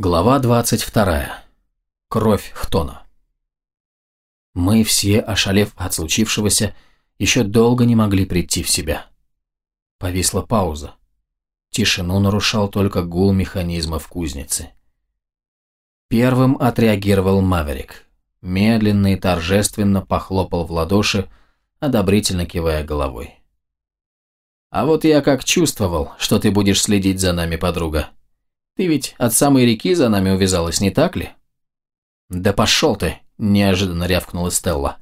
Глава 22. Кровь Хтона. Мы все, ошалев от случившегося, еще долго не могли прийти в себя. Повисла пауза. Тишину нарушал только гул механизма в кузнице. Первым отреагировал Маверик. Медленно и торжественно похлопал в ладоши, одобрительно кивая головой. «А вот я как чувствовал, что ты будешь следить за нами, подруга», ты ведь от самой реки за нами увязалась, не так ли?» «Да пошел ты!» – неожиданно рявкнула Стелла.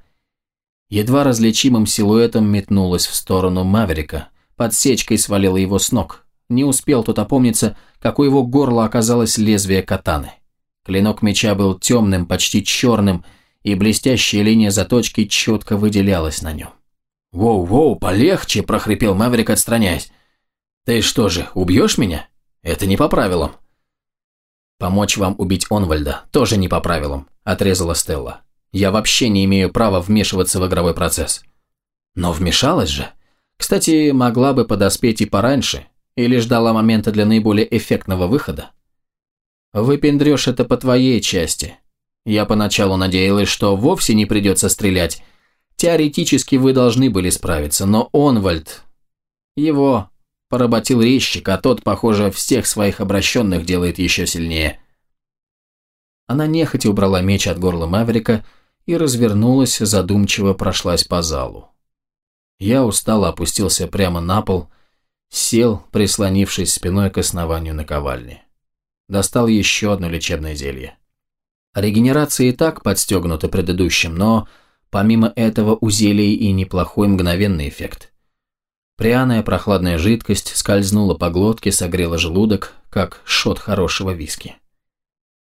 Едва различимым силуэтом метнулась в сторону Маверика, подсечкой свалила его с ног. Не успел тот опомниться, как у его горла оказалось лезвие катаны. Клинок меча был темным, почти черным, и блестящая линия заточки четко выделялась на нем. «Воу-воу, полегче!» – прохрипел Маверик, отстраняясь. «Ты что же, убьешь меня? Это не по правилам». «Помочь вам убить Онвальда тоже не по правилам», – отрезала Стелла. «Я вообще не имею права вмешиваться в игровой процесс». «Но вмешалась же. Кстати, могла бы подоспеть и пораньше, или ждала момента для наиболее эффектного выхода». «Выпендрешь это по твоей части. Я поначалу надеялась, что вовсе не придется стрелять. Теоретически вы должны были справиться, но Онвальд... Его поработил резчик, а тот, похоже, всех своих обращенных делает еще сильнее. Она нехотя убрала меч от горла Маверика и развернулась, задумчиво прошлась по залу. Я устало опустился прямо на пол, сел, прислонившись спиной к основанию наковальни. Достал еще одно лечебное зелье. Регенерация и так подстегнута предыдущим, но помимо этого у зелий и неплохой мгновенный эффект – Пряная прохладная жидкость скользнула по глотке, согрела желудок, как шот хорошего виски.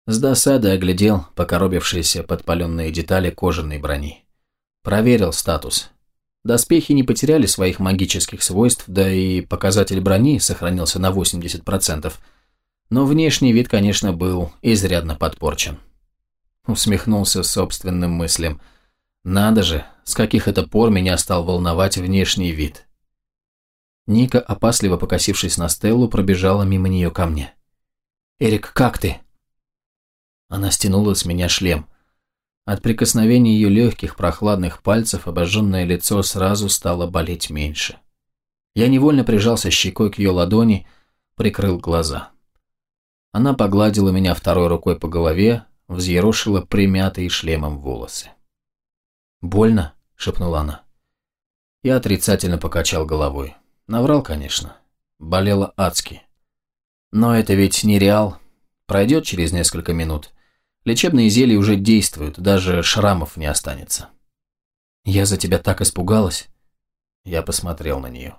С досадой оглядел покоробившиеся подпаленные детали кожаной брони. Проверил статус. Доспехи не потеряли своих магических свойств, да и показатель брони сохранился на 80%, но внешний вид, конечно, был изрядно подпорчен. Усмехнулся собственным мыслям. Надо же, с каких это пор меня стал волновать внешний вид. Ника, опасливо покосившись на Стеллу, пробежала мимо нее ко мне. «Эрик, как ты?» Она стянула с меня шлем. От прикосновения ее легких, прохладных пальцев обожженное лицо сразу стало болеть меньше. Я невольно прижался щекой к ее ладони, прикрыл глаза. Она погладила меня второй рукой по голове, взъерошила примятые шлемом волосы. «Больно?» – шепнула она. Я отрицательно покачал головой. Наврал, конечно. Болело адски. Но это ведь не реал. Пройдет через несколько минут. Лечебные зелья уже действуют, даже шрамов не останется. Я за тебя так испугалась. Я посмотрел на нее.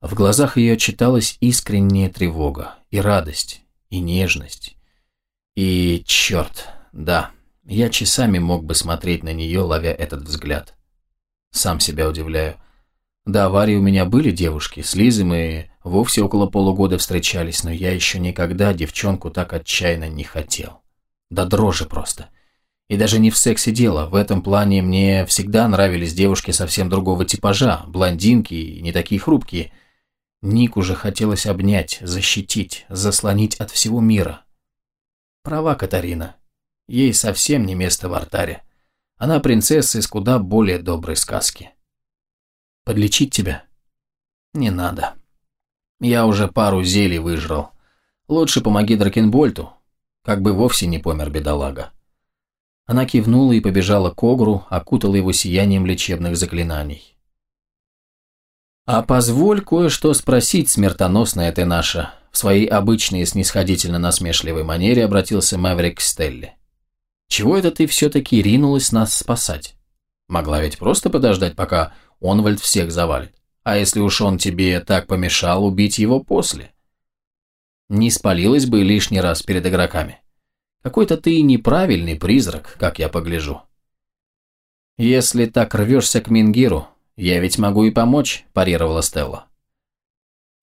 В глазах ее читалась искренняя тревога, и радость, и нежность. И черт, да, я часами мог бы смотреть на нее, ловя этот взгляд. Сам себя удивляю. До аварии у меня были девушки, с Лизой мы вовсе около полугода встречались, но я еще никогда девчонку так отчаянно не хотел. Да дрожи просто. И даже не в сексе дело, в этом плане мне всегда нравились девушки совсем другого типажа, блондинки и не такие хрупкие. Ник уже хотелось обнять, защитить, заслонить от всего мира. Права Катарина. Ей совсем не место в артаре. Она принцесса из куда более доброй сказки. Подлечить тебя? Не надо. Я уже пару зелий выжрал. Лучше помоги Дракенбольту. Как бы вовсе не помер бедолага. Она кивнула и побежала к Огру, окутала его сиянием лечебных заклинаний. «А позволь кое-что спросить, смертоносная ты наша», в своей обычной снисходительно-насмешливой манере обратился Мэврик к Стелле. «Чего это ты все-таки ринулась нас спасать? Могла ведь просто подождать, пока Онвальд всех завалит. А если уж он тебе так помешал, убить его после? Не спалилась бы лишний раз перед игроками. Какой-то ты неправильный призрак, как я погляжу. Если так рвешься к Мингиру, я ведь могу и помочь, парировала Стелла.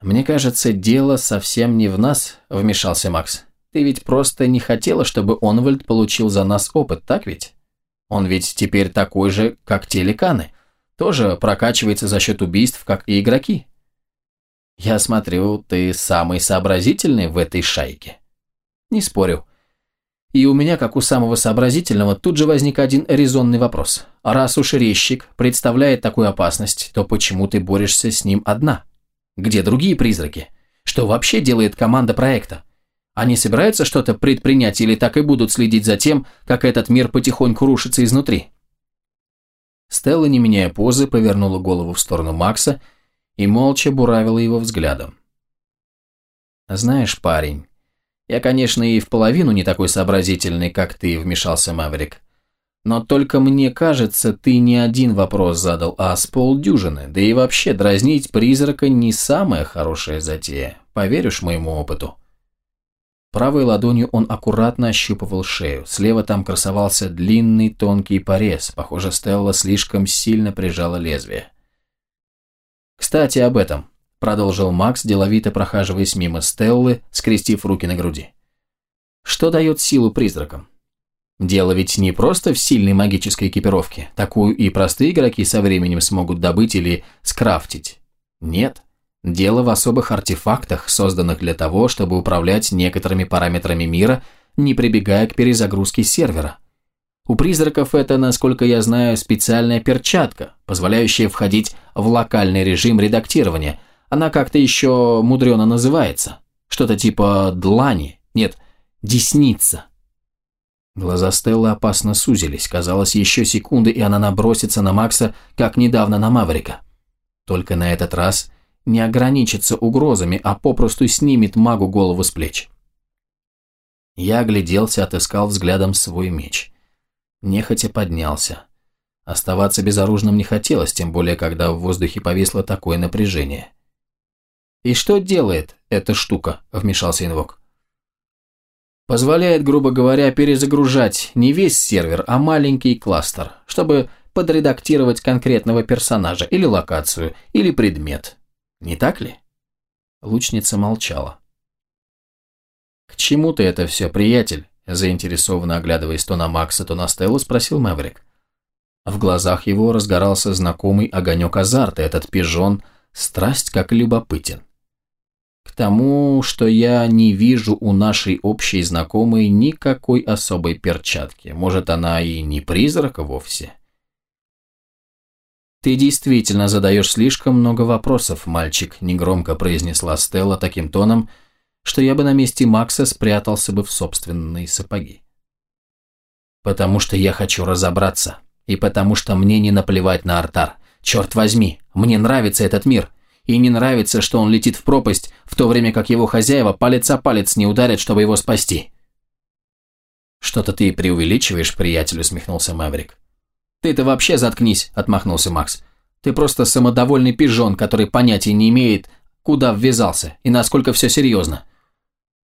Мне кажется, дело совсем не в нас, вмешался Макс. Ты ведь просто не хотела, чтобы Онвальд получил за нас опыт, так ведь? Он ведь теперь такой же, как те ликаны тоже прокачивается за счет убийств, как и игроки. Я смотрю, ты самый сообразительный в этой шайке. Не спорю. И у меня, как у самого сообразительного, тут же возник один резонный вопрос. Раз уж резчик представляет такую опасность, то почему ты борешься с ним одна? Где другие призраки? Что вообще делает команда проекта? Они собираются что-то предпринять или так и будут следить за тем, как этот мир потихоньку рушится изнутри? Стелла, не меняя позы, повернула голову в сторону Макса и молча буравила его взглядом. «Знаешь, парень, я, конечно, и в половину не такой сообразительный, как ты, вмешался Маврик. Но только мне кажется, ты не один вопрос задал, а с полдюжины. Да и вообще, дразнить призрака не самая хорошая затея. Поверишь моему опыту?» Правой ладонью он аккуратно ощупывал шею. Слева там красовался длинный тонкий порез. Похоже, Стелла слишком сильно прижала лезвие. «Кстати, об этом», – продолжил Макс, деловито прохаживаясь мимо Стеллы, скрестив руки на груди. «Что дает силу призракам? Дело ведь не просто в сильной магической экипировке. Такую и простые игроки со временем смогут добыть или скрафтить. Нет. Дело в особых артефактах, созданных для того, чтобы управлять некоторыми параметрами мира, не прибегая к перезагрузке сервера. У призраков это, насколько я знаю, специальная перчатка, позволяющая входить в локальный режим редактирования. Она как-то еще мудрено называется. Что-то типа длани. Нет, десница. Глаза Стеллы опасно сузились. Казалось, еще секунды, и она набросится на Макса, как недавно на Маврика. Только на этот раз не ограничится угрозами, а попросту снимет магу голову с плеч. Я огляделся, отыскал взглядом свой меч. Нехотя поднялся. Оставаться безоружным не хотелось, тем более, когда в воздухе повисло такое напряжение. «И что делает эта штука?» – вмешался инвок. «Позволяет, грубо говоря, перезагружать не весь сервер, а маленький кластер, чтобы подредактировать конкретного персонажа или локацию, или предмет. Не так ли?» Лучница молчала. «К чему ты это все, приятель?» Заинтересованно оглядываясь то на Макса, то на Стеллу, спросил Мэврик. В глазах его разгорался знакомый огонек азарта, этот пижон страсть как любопытен. К тому, что я не вижу у нашей общей знакомой никакой особой перчатки. Может, она и не призрак вовсе? «Ты действительно задаешь слишком много вопросов, мальчик», – негромко произнесла Стелла таким тоном, что я бы на месте Макса спрятался бы в собственные сапоги. «Потому что я хочу разобраться, и потому что мне не наплевать на Артар. Черт возьми, мне нравится этот мир, и не нравится, что он летит в пропасть, в то время как его хозяева палец о палец не ударят, чтобы его спасти». «Что-то ты преувеличиваешь, приятель», – усмехнулся Маврик. «Ты-то вообще заткнись», – отмахнулся Макс. «Ты просто самодовольный пижон, который понятия не имеет, куда ввязался и насколько все серьезно».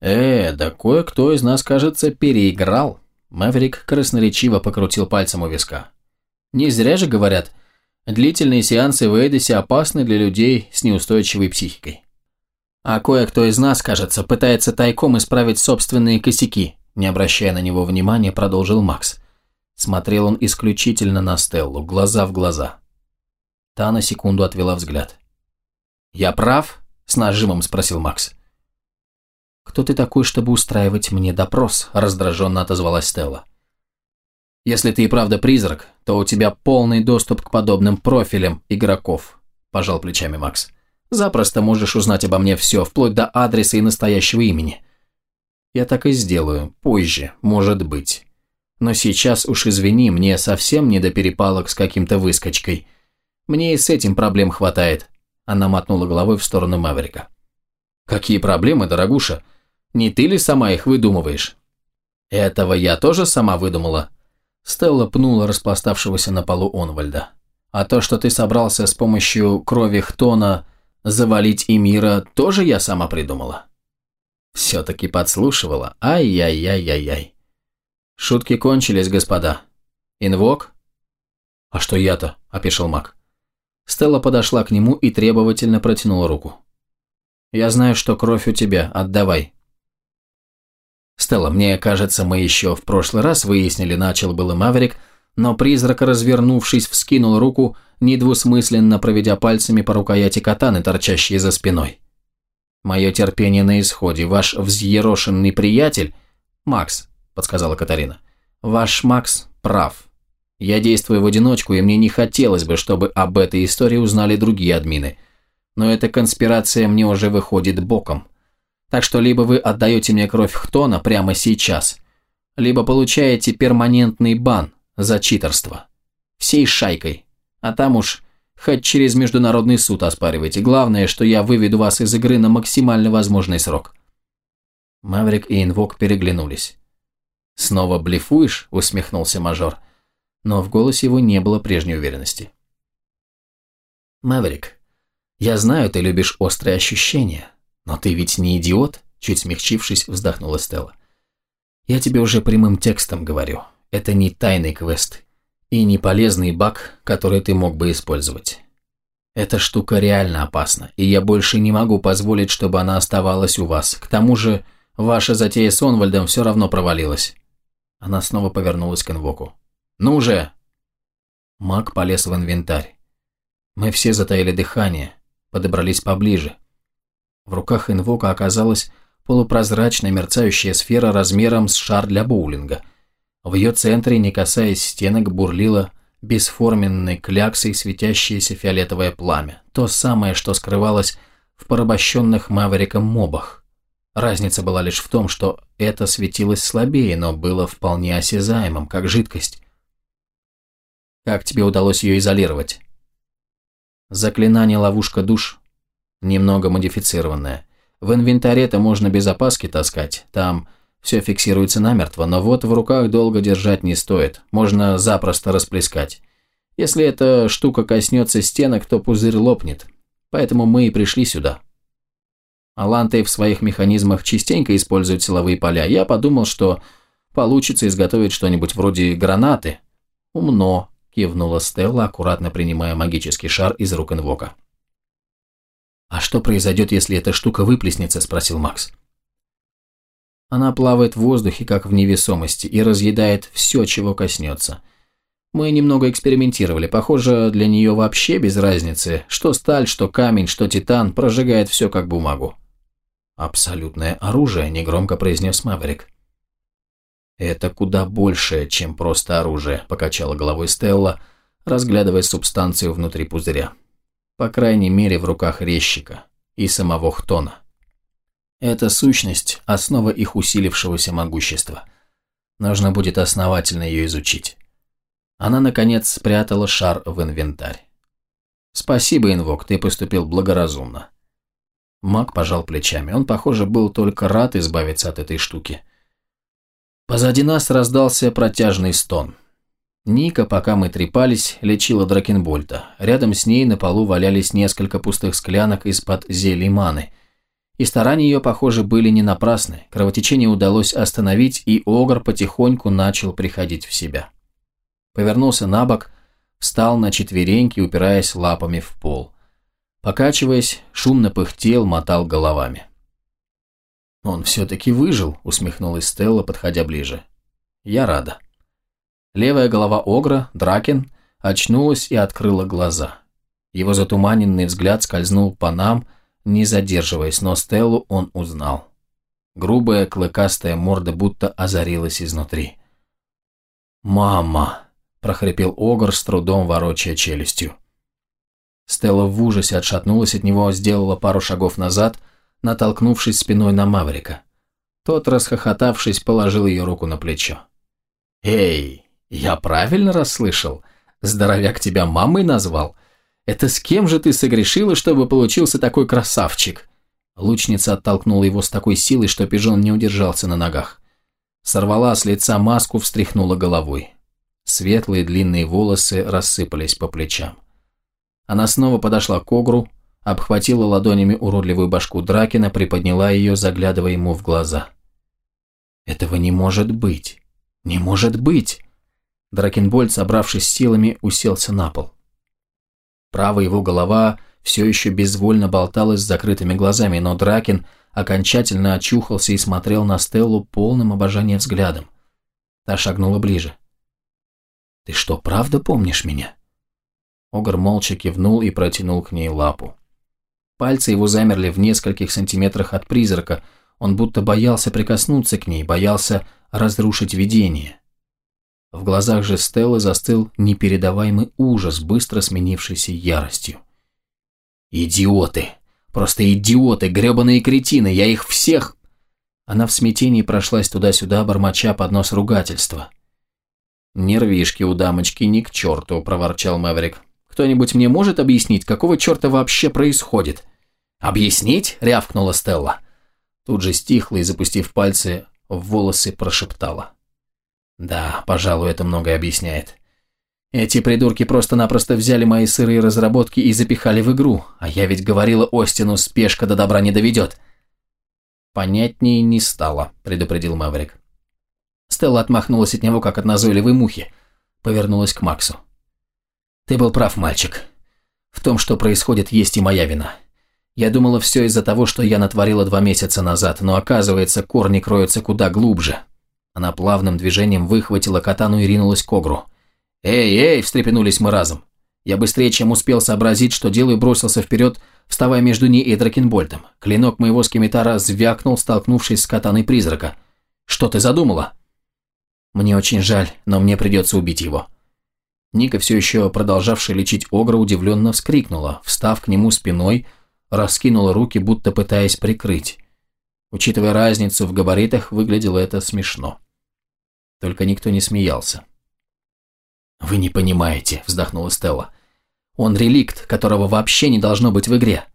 «Э, да кое-кто из нас, кажется, переиграл», – Мэврик красноречиво покрутил пальцем у виска. «Не зря же говорят, длительные сеансы в Эдисе опасны для людей с неустойчивой психикой. А кое-кто из нас, кажется, пытается тайком исправить собственные косяки», – не обращая на него внимания, продолжил Макс. Смотрел он исключительно на Стеллу, глаза в глаза. Та на секунду отвела взгляд. «Я прав?» – с нажимом спросил Макс. «Кто ты такой, чтобы устраивать мне допрос?» – раздраженно отозвалась Стелла. «Если ты и правда призрак, то у тебя полный доступ к подобным профилям игроков», – пожал плечами Макс. «Запросто можешь узнать обо мне все, вплоть до адреса и настоящего имени». «Я так и сделаю, позже, может быть». Но сейчас уж извини, мне совсем не до перепалок с каким-то выскочкой. Мне и с этим проблем хватает. Она мотнула головой в сторону Маврика. Какие проблемы, дорогуша? Не ты ли сама их выдумываешь? Этого я тоже сама выдумала. Стелла пнула распластавшегося на полу Онвальда. А то, что ты собрался с помощью крови Хтона завалить Эмира, тоже я сама придумала. Все-таки подслушивала. Ай-яй-яй-яй-яй. «Шутки кончились, господа. Инвок?» «А что я-то?» – опешил маг. Стелла подошла к нему и требовательно протянула руку. «Я знаю, что кровь у тебя, отдавай». «Стелла, мне кажется, мы еще в прошлый раз выяснили, начал было Маверик, но призрак, развернувшись, вскинул руку, недвусмысленно проведя пальцами по рукояти катаны, торчащей за спиной. «Мое терпение на исходе. Ваш взъерошенный приятель «Макс», – подсказала Катарина. «Ваш Макс прав. Я действую в одиночку, и мне не хотелось бы, чтобы об этой истории узнали другие админы. Но эта конспирация мне уже выходит боком. Так что либо вы отдаете мне кровь Хтона прямо сейчас, либо получаете перманентный бан за читерство. Всей шайкой. А там уж хоть через международный суд оспаривайте. Главное, что я выведу вас из игры на максимально возможный срок. Маврик и Инвок переглянулись. «Снова блефуешь?» – усмехнулся мажор. Но в голосе его не было прежней уверенности. «Маврик, я знаю, ты любишь острые ощущения, но ты ведь не идиот?» Чуть смягчившись, вздохнула Стелла. «Я тебе уже прямым текстом говорю. Это не тайный квест и не полезный баг, который ты мог бы использовать. Эта штука реально опасна, и я больше не могу позволить, чтобы она оставалась у вас. К тому же, ваша затея с Онвальдом все равно провалилась. Она снова повернулась к инвоку. «Ну же!» Маг полез в инвентарь. Мы все затаили дыхание, подобрались поближе. В руках инвока оказалась полупрозрачная мерцающая сфера размером с шар для боулинга. В ее центре, не касаясь стенок, бурлило бесформенной кляксой светящееся фиолетовое пламя. То самое, что скрывалось в порабощенных Мавериком мобах. Разница была лишь в том, что это светилось слабее, но было вполне осязаемым, как жидкость. Как тебе удалось ее изолировать? Заклинание ловушка душ немного модифицированное. В инвентаре это можно без опаски таскать, там все фиксируется намертво, но вот в руках долго держать не стоит, можно запросто расплескать. Если эта штука коснется стенок, то пузырь лопнет, поэтому мы и пришли сюда. Аланты в своих механизмах частенько используют силовые поля. Я подумал, что получится изготовить что-нибудь вроде гранаты. Умно, кивнула Стелла, аккуратно принимая магический шар из рук инвока. «А что произойдет, если эта штука выплеснется?» – спросил Макс. Она плавает в воздухе, как в невесомости, и разъедает все, чего коснется. Мы немного экспериментировали. Похоже, для нее вообще без разницы, что сталь, что камень, что титан, прожигает все как бумагу. «Абсолютное оружие», – негромко произнес Маврик. «Это куда большее, чем просто оружие», – покачала головой Стелла, разглядывая субстанцию внутри пузыря. По крайней мере, в руках резчика и самого Хтона. Это сущность – основа их усилившегося могущества. Нужно будет основательно ее изучить. Она, наконец, спрятала шар в инвентарь. «Спасибо, Инвок, ты поступил благоразумно». Маг пожал плечами. Он, похоже, был только рад избавиться от этой штуки. Позади нас раздался протяжный стон. Ника, пока мы трепались, лечила Дракенбольта. Рядом с ней на полу валялись несколько пустых склянок из-под зелий маны. И старания ее, похоже, были не напрасны. Кровотечение удалось остановить, и Огр потихоньку начал приходить в себя. Повернулся на бок, встал на четвереньки, упираясь лапами в пол. Покачиваясь, шумно пыхтел, мотал головами. «Он все-таки выжил», — усмехнулась Стелла, подходя ближе. «Я рада». Левая голова Огра, Дракен, очнулась и открыла глаза. Его затуманенный взгляд скользнул по нам, не задерживаясь, но Стеллу он узнал. Грубая, клыкастая морда будто озарилась изнутри. «Мама!» – прохрипел Огр, с трудом ворочая челюстью. Стелла в ужасе отшатнулась от него, сделала пару шагов назад, натолкнувшись спиной на Маврика. Тот, расхохотавшись, положил ее руку на плечо. «Эй, я правильно расслышал? Здоровяк тебя мамой назвал? Это с кем же ты согрешила, чтобы получился такой красавчик?» Лучница оттолкнула его с такой силой, что пижон не удержался на ногах. Сорвала с лица маску, встряхнула головой. Светлые длинные волосы рассыпались по плечам. Она снова подошла к Огру, обхватила ладонями уродливую башку Дракина, приподняла ее, заглядывая ему в глаза. «Этого не может быть! Не может быть!» Дракенбольд, собравшись силами, уселся на пол. Правая его голова все еще безвольно болталась с закрытыми глазами, но Дракин окончательно очухался и смотрел на Стеллу полным обожания взглядом. Та шагнула ближе. «Ты что, правда помнишь меня?» Огр молча кивнул и протянул к ней лапу. Пальцы его замерли в нескольких сантиметрах от призрака. Он будто боялся прикоснуться к ней, боялся разрушить видение. В глазах же Стеллы застыл непередаваемый ужас, быстро сменившийся яростью. «Идиоты! Просто идиоты, гребаные кретины! Я их всех...» Она в смятении прошлась туда-сюда, бормоча под нос ругательства. «Нервишки у дамочки ни к черту», – проворчал Мэврик. «Кто-нибудь мне может объяснить, какого черта вообще происходит?» «Объяснить?» – рявкнула Стелла. Тут же стихла и, запустив пальцы в волосы, прошептала. «Да, пожалуй, это многое объясняет. Эти придурки просто-напросто взяли мои сырые разработки и запихали в игру, а я ведь говорила Остину, спешка до добра не доведет». «Понятнее не стало», – предупредил Мэврик. Стелла отмахнулась от него, как от назойливой мухи. Повернулась к Максу. «Ты был прав, мальчик. В том, что происходит, есть и моя вина. Я думала, все из-за того, что я натворила два месяца назад, но оказывается, корни кроются куда глубже». Она плавным движением выхватила катану и ринулась к Огру. «Эй, эй!» – встрепенулись мы разом. Я быстрее, чем успел сообразить, что делаю, бросился вперед, вставая между ней и Дракенбольтом. Клинок моего скеметара звякнул, столкнувшись с катаной призрака. «Что ты задумала?» Мне очень жаль, но мне придется убить его». Ника, все еще продолжавшая лечить Огра, удивленно вскрикнула, встав к нему спиной, раскинула руки, будто пытаясь прикрыть. Учитывая разницу в габаритах, выглядело это смешно. Только никто не смеялся. «Вы не понимаете», – вздохнула Стелла. «Он реликт, которого вообще не должно быть в игре.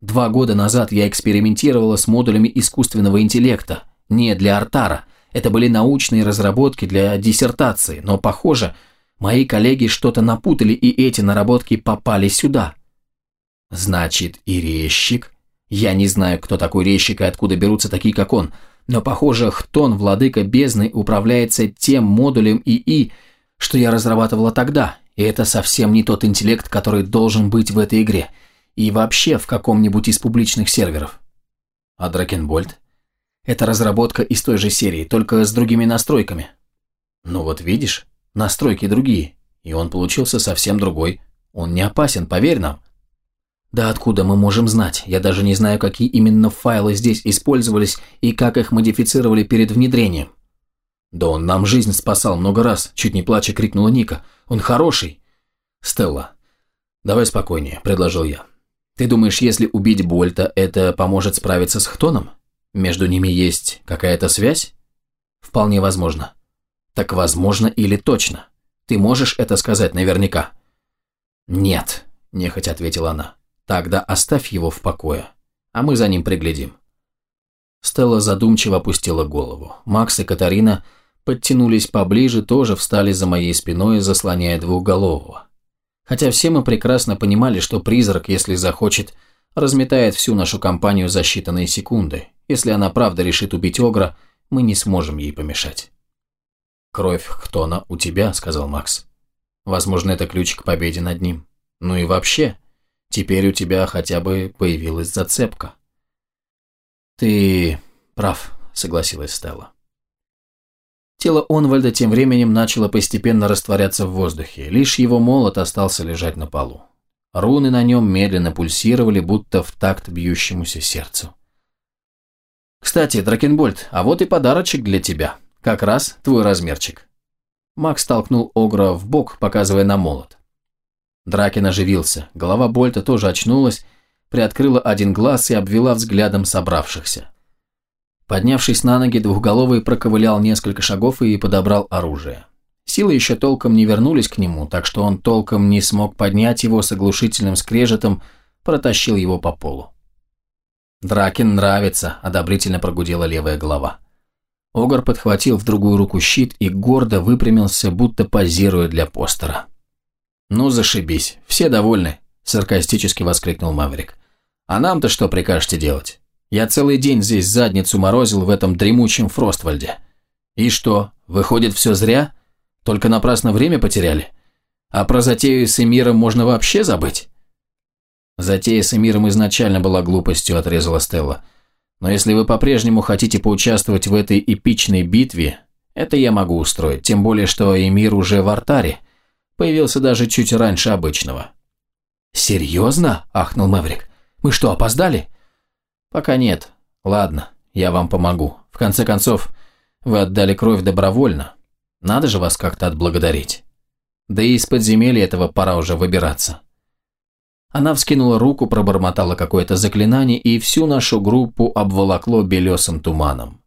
Два года назад я экспериментировала с модулями искусственного интеллекта, не для Артара, это были научные разработки для диссертации, но, похоже, мои коллеги что-то напутали, и эти наработки попали сюда. Значит, и резчик? Я не знаю, кто такой резчик и откуда берутся такие, как он, но, похоже, Хтон, владыка бездны, управляется тем модулем ИИ, что я разрабатывала тогда, и это совсем не тот интеллект, который должен быть в этой игре, и вообще в каком-нибудь из публичных серверов. А Дракенбольд? Это разработка из той же серии, только с другими настройками. Ну вот видишь, настройки другие, и он получился совсем другой. Он не опасен, поверь нам. Да откуда мы можем знать? Я даже не знаю, какие именно файлы здесь использовались и как их модифицировали перед внедрением. Да он нам жизнь спасал много раз, чуть не плача крикнула Ника. Он хороший. Стелла, давай спокойнее, предложил я. Ты думаешь, если убить Больта, это поможет справиться с Хтоном? Между ними есть какая-то связь? Вполне возможно. Так возможно или точно? Ты можешь это сказать наверняка? Нет, нехотя ответила она. Тогда оставь его в покое, а мы за ним приглядим. Стелла задумчиво опустила голову. Макс и Катарина подтянулись поближе, тоже встали за моей спиной, заслоняя двухголового. Хотя все мы прекрасно понимали, что призрак, если захочет, разметает всю нашу компанию за считанные секунды, если она правда решит убить Огра, мы не сможем ей помешать. «Кровь Хтона у тебя», — сказал Макс. «Возможно, это ключ к победе над ним. Ну и вообще, теперь у тебя хотя бы появилась зацепка». «Ты прав», — согласилась Стелла. Тело Онвальда тем временем начало постепенно растворяться в воздухе, лишь его молот остался лежать на полу. Руны на нем медленно пульсировали, будто в такт бьющемуся сердцу. «Кстати, Дракенбольд, а вот и подарочек для тебя. Как раз твой размерчик». Макс толкнул Огра в бок, показывая на молот. Дракен оживился. Голова Больта тоже очнулась, приоткрыла один глаз и обвела взглядом собравшихся. Поднявшись на ноги, двухголовый проковылял несколько шагов и подобрал оружие. Силы еще толком не вернулись к нему, так что он толком не смог поднять его с оглушительным скрежетом, протащил его по полу. «Дракен нравится», – одобрительно прогудела левая голова. Огар подхватил в другую руку щит и гордо выпрямился, будто позируя для постера. «Ну, зашибись, все довольны», – саркастически воскликнул Маврик. «А нам-то что прикажете делать? Я целый день здесь задницу морозил в этом дремучем Фроствальде. И что, выходит, все зря? Только напрасно время потеряли? А про затею с Эмиром можно вообще забыть?» Затея с Эмиром изначально была глупостью, отрезала Стелла. Но если вы по-прежнему хотите поучаствовать в этой эпичной битве, это я могу устроить, тем более, что Эмир уже в артаре. Появился даже чуть раньше обычного. «Серьезно?» – ахнул Мэврик. «Мы что, опоздали?» «Пока нет. Ладно, я вам помогу. В конце концов, Вы отдали кровь добровольно. Надо же вас как-то отблагодарить. Да и из подземелья этого пора уже выбираться». Она вскинула руку, пробормотала какое-то заклинание, и всю нашу группу обволокло белесым туманом.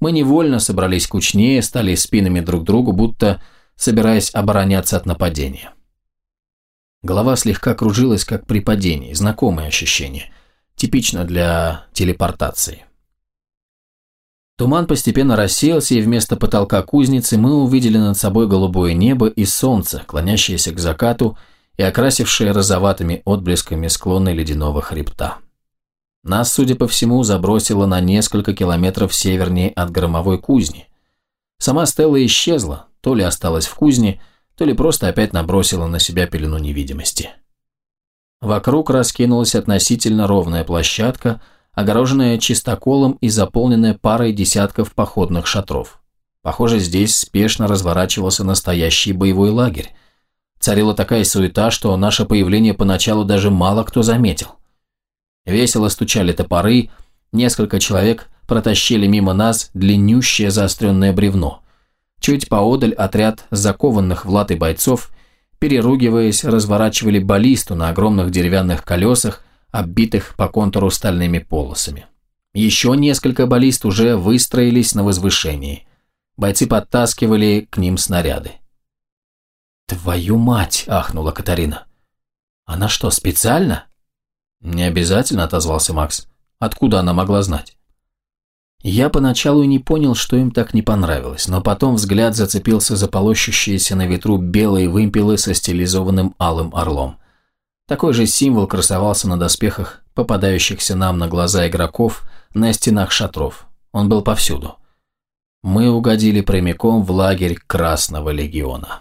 Мы невольно собрались кучнее, стали спинами друг другу, будто собираясь обороняться от нападения. Голова слегка кружилась, как при падении, знакомое ощущение, типично для телепортации. Туман постепенно рассеялся, и вместо потолка кузницы мы увидели над собой голубое небо и солнце, клонящееся к закату и окрасившее розоватыми отблесками склоны ледяного хребта. Нас, судя по всему, забросило на несколько километров севернее от громовой кузни. Сама Стелла исчезла, то ли осталась в кузне, то ли просто опять набросила на себя пелену невидимости. Вокруг раскинулась относительно ровная площадка, огороженная чистоколом и заполненная парой десятков походных шатров. Похоже, здесь спешно разворачивался настоящий боевой лагерь. Царила такая суета, что наше появление поначалу даже мало кто заметил. Весело стучали топоры, несколько человек протащили мимо нас длиннющее заостренное бревно. Чуть поодаль отряд закованных в латы бойцов, переругиваясь, разворачивали баллисту на огромных деревянных колесах, оббитых по контуру стальными полосами. Еще несколько баллист уже выстроились на возвышении. Бойцы подтаскивали к ним снаряды. «Твою мать!» – ахнула Катарина. «Она что, специально?» «Не обязательно», – отозвался Макс. «Откуда она могла знать?» Я поначалу не понял, что им так не понравилось, но потом взгляд зацепился за полощущиеся на ветру белые вымпелы со стилизованным алым орлом. Такой же символ красовался на доспехах, попадающихся нам на глаза игроков, на стенах шатров. Он был повсюду. Мы угодили прямиком в лагерь Красного Легиона.